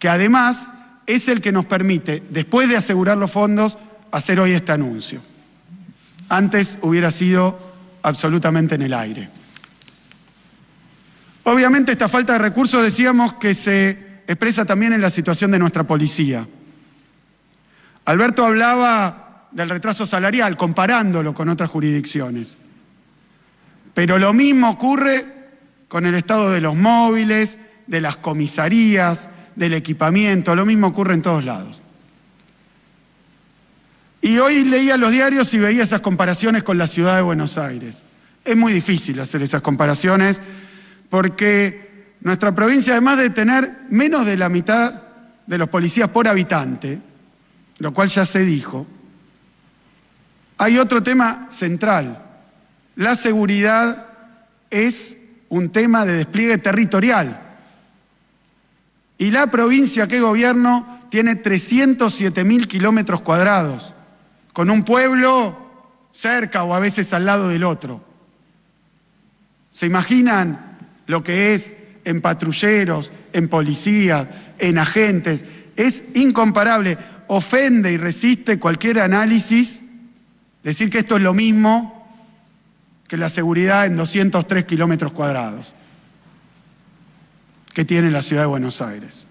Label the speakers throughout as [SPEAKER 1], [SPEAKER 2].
[SPEAKER 1] que además es el que nos permite, después de asegurar los fondos, hacer hoy este anuncio. Antes hubiera sido absolutamente en el aire. Obviamente esta falta de recursos decíamos que se expresa también en la situación de nuestra policía. Alberto hablaba del retraso salarial, comparándolo con otras jurisdicciones. Pero lo mismo ocurre con el estado de los móviles, de las comisarías, del equipamiento, lo mismo ocurre en todos lados. Y hoy leía los diarios y veía esas comparaciones con la ciudad de Buenos Aires. Es muy difícil hacer esas comparaciones porque nuestra provincia, además de tener menos de la mitad de los policías por habitante, lo cual ya se dijo, hay otro tema central. La seguridad es un tema de despliegue territorial. Y la provincia que gobierno tiene 307 mil kilómetros cuadrados, con un pueblo cerca o a veces al lado del otro. ¿Se imaginan lo que es en patrulleros, en policías, en agentes? Es incomparable, ofende y resiste cualquier análisis decir que esto es lo mismo que la seguridad en 203 kilómetros cuadrados que tiene la ciudad de Buenos Aires.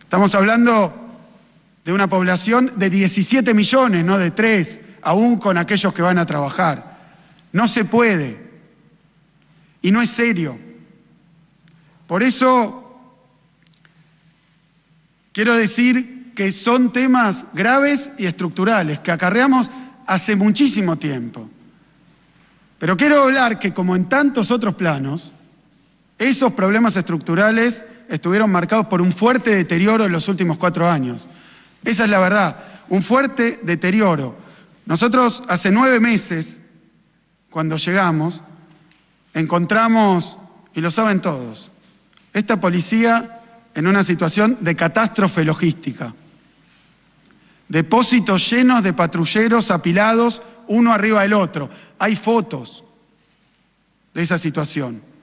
[SPEAKER 1] Estamos hablando de una población de 17 millones, no de 3, aún con aquellos que van a trabajar. No se puede. Y no es serio. Por eso quiero decir que son temas graves y estructurales que acarreamos hace muchísimo tiempo. Pero quiero hablar que como en tantos otros planos, esos problemas estructurales estuvieron marcados por un fuerte deterioro en los últimos cuatro años. Esa es la verdad, un fuerte deterioro. Nosotros hace nueve meses, cuando llegamos, encontramos, y lo saben todos, esta policía en una situación de catástrofe logística. Depósitos llenos de patrulleros apilados uno arriba del otro. Hay fotos de esa situación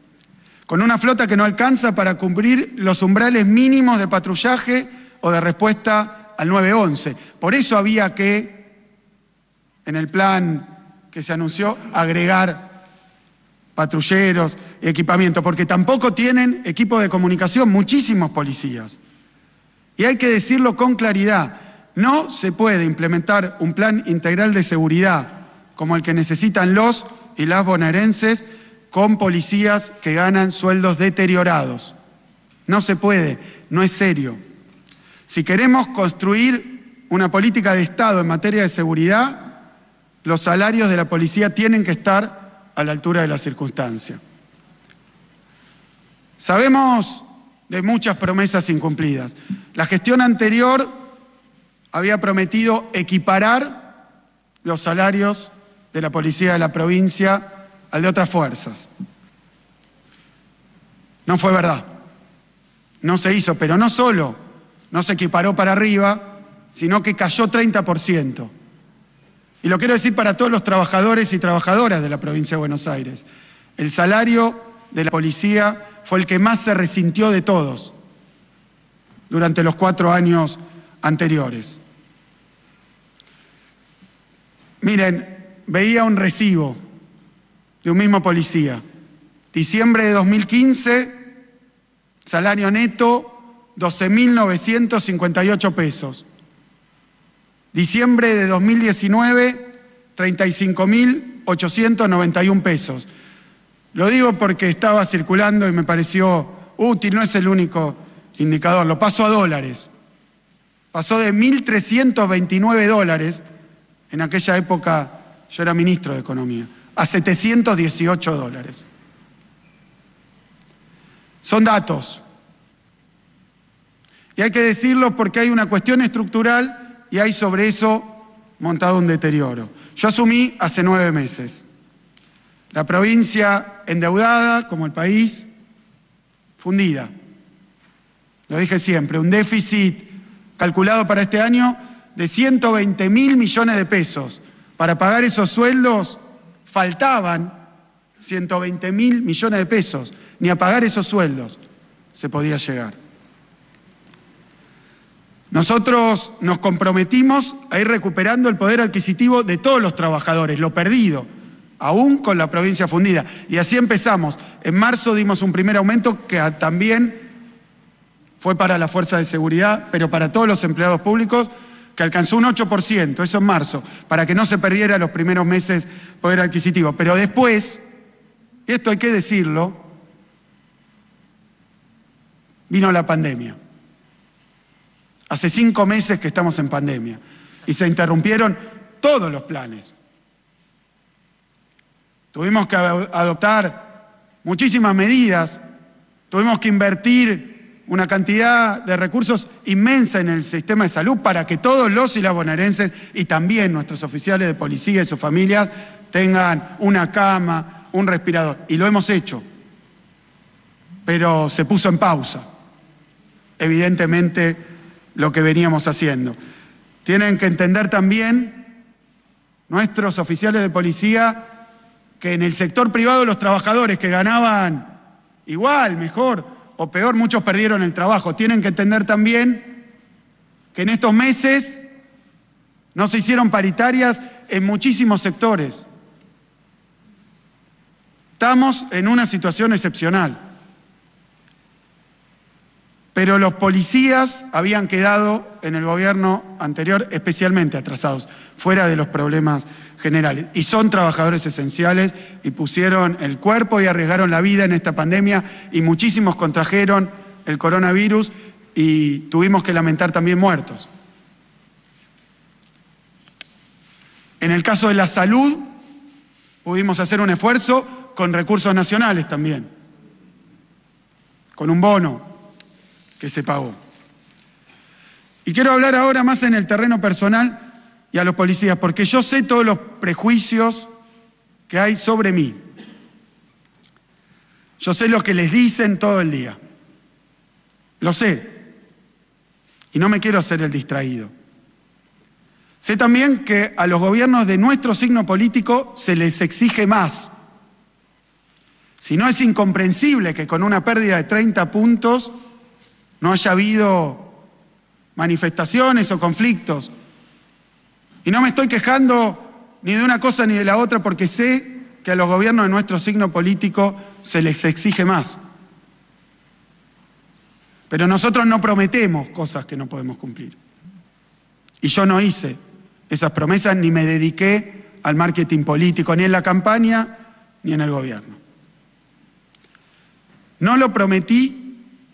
[SPEAKER 1] con una flota que no alcanza para cumplir los umbrales mínimos de patrullaje o de respuesta al 911. Por eso había que, en el plan que se anunció, agregar patrulleros y equipamiento, porque tampoco tienen equipo de comunicación muchísimos policías. Y hay que decirlo con claridad, no se puede implementar un plan integral de seguridad como el que necesitan los y las bonaerenses con policías que ganan sueldos deteriorados. No se puede, no es serio. Si queremos construir una política de Estado en materia de seguridad, los salarios de la policía tienen que estar a la altura de la circunstancia. Sabemos de muchas promesas incumplidas. La gestión anterior había prometido equiparar los salarios de la policía de la provincia al de otras fuerzas. No fue verdad. No se hizo, pero no solo no se equiparó para arriba, sino que cayó 30%. Y lo quiero decir para todos los trabajadores y trabajadoras de la provincia de Buenos Aires. El salario de la policía fue el que más se resintió de todos durante los cuatro años anteriores. Miren, veía un recibo de un mismo policía. Diciembre de 2015, salario neto 12.958 pesos. Diciembre de 2019, 35.891 pesos. Lo digo porque estaba circulando y me pareció útil, no es el único indicador, lo paso a dólares. Pasó de 1.329 dólares, en aquella época yo era ministro de Economía, a 718 dólares. Son datos. Y hay que decirlo porque hay una cuestión estructural y hay sobre eso montado un deterioro. Yo asumí hace nueve meses. La provincia endeudada, como el país, fundida. Lo dije siempre, un déficit calculado para este año de 120 mil millones de pesos. Para pagar esos sueldos faltaban 120 mil millones de pesos, ni a pagar esos sueldos se podía llegar. Nosotros nos comprometimos a ir recuperando el poder adquisitivo de todos los trabajadores, lo perdido, aún con la provincia fundida. Y así empezamos. En marzo dimos un primer aumento que también fue para la fuerza de seguridad, pero para todos los empleados públicos, que alcanzó un 8%, eso en marzo, para que no se perdiera los primeros meses poder adquisitivo. Pero después, y esto hay que decirlo, vino la pandemia. Hace cinco meses que estamos en pandemia y se interrumpieron todos los planes. Tuvimos que adoptar muchísimas medidas, tuvimos que invertir una cantidad de recursos inmensa en el sistema de salud para que todos los y las y también nuestros oficiales de policía y sus familias tengan una cama, un respirador. Y lo hemos hecho, pero se puso en pausa. Evidentemente lo que veníamos haciendo. Tienen que entender también nuestros oficiales de policía que en el sector privado los trabajadores que ganaban igual, mejor o peor, muchos perdieron el trabajo. Tienen que entender también que en estos meses no se hicieron paritarias en muchísimos sectores. Estamos en una situación excepcional pero los policías habían quedado en el gobierno anterior especialmente atrasados, fuera de los problemas generales. Y son trabajadores esenciales y pusieron el cuerpo y arriesgaron la vida en esta pandemia y muchísimos contrajeron el coronavirus y tuvimos que lamentar también muertos. En el caso de la salud, pudimos hacer un esfuerzo con recursos nacionales también, con un bono, que se pagó. Y quiero hablar ahora más en el terreno personal y a los policías, porque yo sé todos los prejuicios que hay sobre mí. Yo sé lo que les dicen todo el día. Lo sé. Y no me quiero hacer el distraído. Sé también que a los gobiernos de nuestro signo político se les exige más. Si no es incomprensible que con una pérdida de 30 puntos no haya habido manifestaciones o conflictos. Y no me estoy quejando ni de una cosa ni de la otra porque sé que a los gobiernos de nuestro signo político se les exige más. Pero nosotros no prometemos cosas que no podemos cumplir. Y yo no hice esas promesas ni me dediqué al marketing político, ni en la campaña, ni en el gobierno. No lo prometí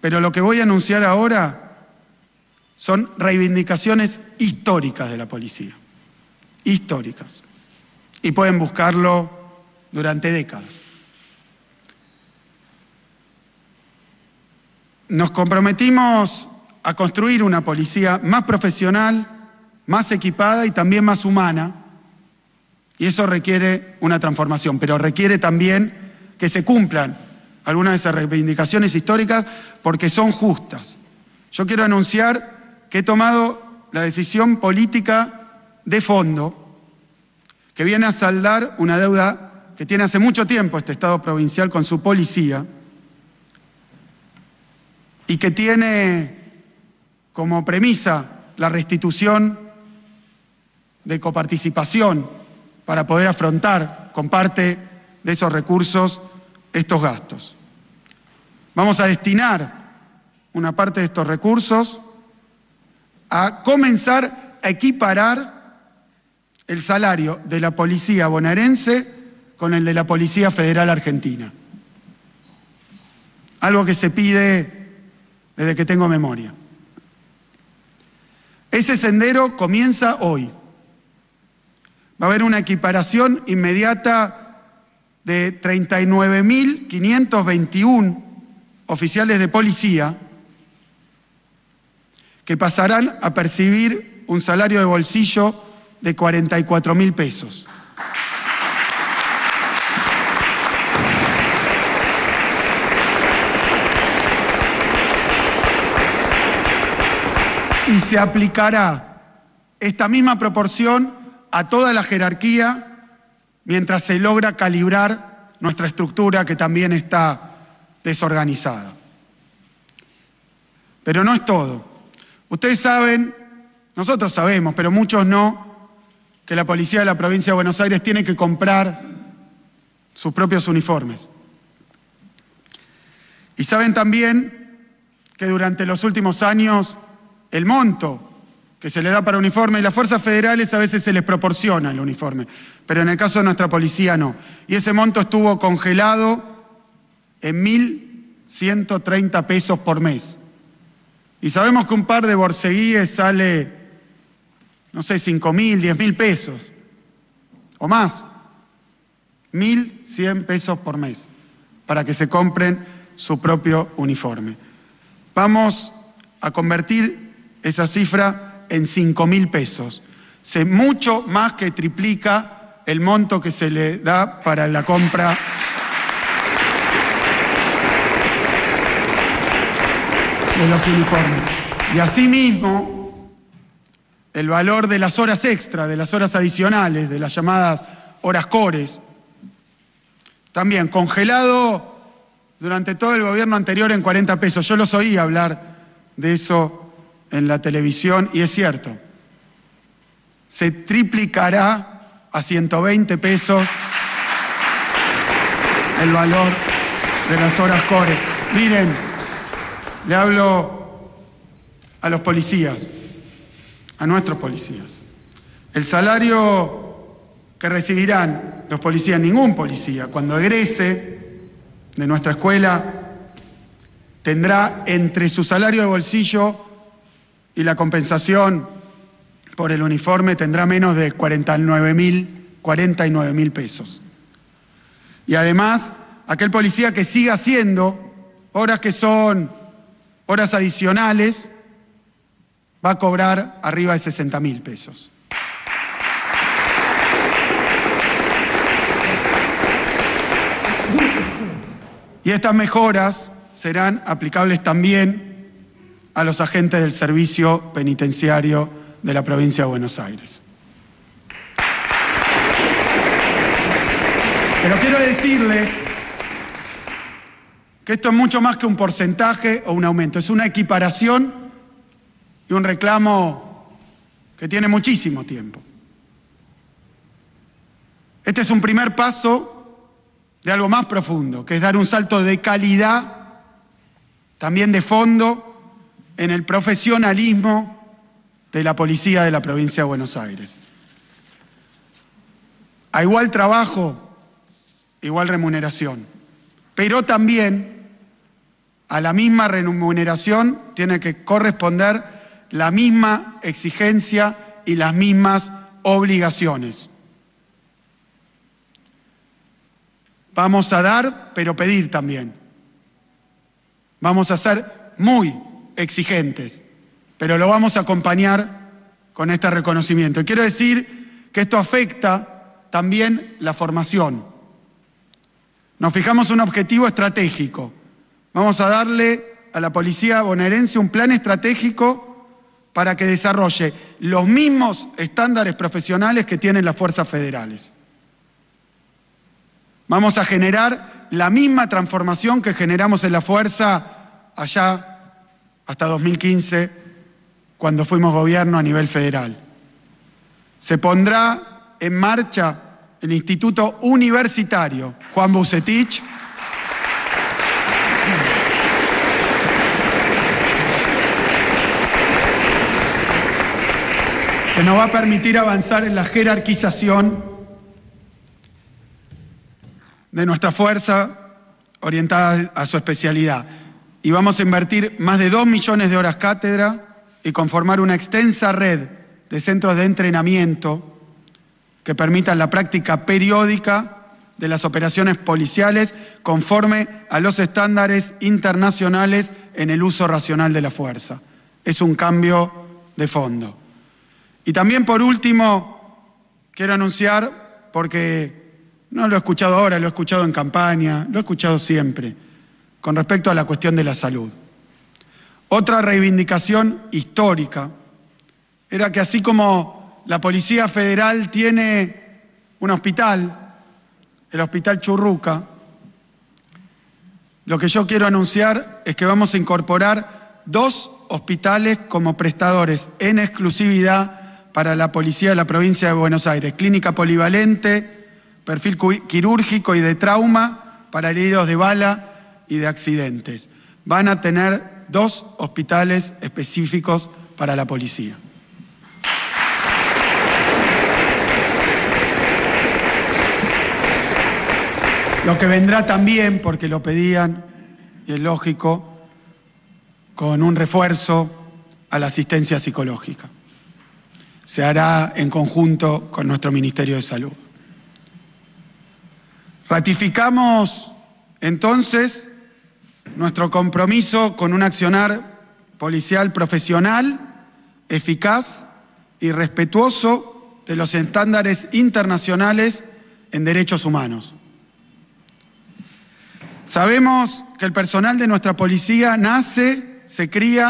[SPEAKER 1] pero lo que voy a anunciar ahora son reivindicaciones históricas de la policía. Históricas. Y pueden buscarlo durante décadas. Nos comprometimos a construir una policía más profesional, más equipada y también más humana. Y eso requiere una transformación, pero requiere también que se cumplan algunas de esas reivindicaciones históricas porque son justas. Yo quiero anunciar que he tomado la decisión política de fondo que viene a saldar una deuda que tiene hace mucho tiempo este Estado provincial con su policía y que tiene como premisa la restitución de coparticipación para poder afrontar con parte de esos recursos estos gastos. Vamos a destinar una parte de estos recursos a comenzar a equiparar el salario de la policía bonaerense con el de la Policía Federal Argentina. Algo que se pide desde que tengo memoria. Ese sendero comienza hoy. Va a haber una equiparación inmediata de 39.521 oficiales de policía que pasarán a percibir un salario de bolsillo de 44 mil pesos. Y se aplicará esta misma proporción a toda la jerarquía mientras se logra calibrar nuestra estructura que también está desorganizada. Pero no es todo, Ustedes saben, nosotros sabemos, pero muchos no, que la policía de la provincia de Buenos Aires tiene que comprar sus propios uniformes. Y saben también que durante los últimos años el monto que se le da para uniforme y las fuerzas federales a veces se les proporciona el uniforme, pero en el caso de nuestra policía no. Y ese monto estuvo congelado en 1.130 pesos por mes. Y sabemos que un par de borseguíes sale, no sé, 5 mil, 10 mil pesos o más. 1.100 pesos por mes para que se compren su propio uniforme. Vamos a convertir esa cifra en 5 mil pesos. Se mucho más que triplica el monto que se le da para la compra de los uniformes. Y asimismo, el valor de las horas extra, de las horas adicionales, de las llamadas horas cores, también congelado durante todo el gobierno anterior en 40 pesos. Yo los oí hablar de eso en la televisión y es cierto. Se triplicará a 120 pesos el valor de las horas core. Miren, le hablo a los policías, a nuestros policías. El salario que recibirán los policías, ningún policía, cuando egrese de nuestra escuela, tendrá entre su salario de bolsillo y la compensación por el uniforme, tendrá menos de 49 mil 49 mil pesos. Y además, aquel policía que siga haciendo horas que son horas adicionales, va a cobrar arriba de 60 mil pesos. Y estas mejoras serán aplicables también a los agentes del servicio penitenciario de la provincia de Buenos Aires. Pero quiero decirles que esto es mucho más que un porcentaje o un aumento, es una equiparación y un reclamo que tiene muchísimo tiempo. Este es un primer paso de algo más profundo, que es dar un salto de calidad, también de fondo, en el profesionalismo de la policía de la provincia de Buenos Aires. A igual trabajo, igual remuneración, pero también a la misma remuneración tiene que corresponder la misma exigencia y las mismas obligaciones. Vamos a dar, pero pedir también. Vamos a ser muy exigentes, pero lo vamos a acompañar con este reconocimiento. Y quiero decir que esto afecta también la formación. Nos fijamos un objetivo estratégico Vamos a darle a la policía bonaerense un plan estratégico para que desarrolle los mismos estándares profesionales que tienen las fuerzas federales. Vamos a generar la misma transformación que generamos en la fuerza allá hasta 2015, cuando fuimos gobierno a nivel federal. Se pondrá en marcha el Instituto Universitario Juan Bucetich que nos va a permitir avanzar en la jerarquización de nuestra fuerza orientada a su especialidad. Y vamos a invertir más de dos millones de horas cátedra y conformar una extensa red de centros de entrenamiento que permitan la práctica periódica de las operaciones policiales conforme a los estándares internacionales en el uso racional de la fuerza. Es un cambio de fondo. Y también por último, quiero anunciar, porque no lo he escuchado ahora, lo he escuchado en campaña, lo he escuchado siempre, con respecto a la cuestión de la salud. Otra reivindicación histórica era que así como la Policía Federal tiene un hospital, el Hospital Churruca, lo que yo quiero anunciar es que vamos a incorporar dos hospitales como prestadores en exclusividad para la Policía de la Provincia de Buenos Aires. Clínica polivalente, perfil quirúrgico y de trauma para heridos de bala y de accidentes. Van a tener dos hospitales específicos para la policía. Lo que vendrá también, porque lo pedían, y es lógico, con un refuerzo a la asistencia psicológica. Se hará en conjunto con nuestro Ministerio de Salud. Ratificamos entonces nuestro compromiso con un accionar policial profesional, eficaz y respetuoso de los estándares internacionales en derechos humanos. Sabemos que el personal de nuestra policía nace, se cría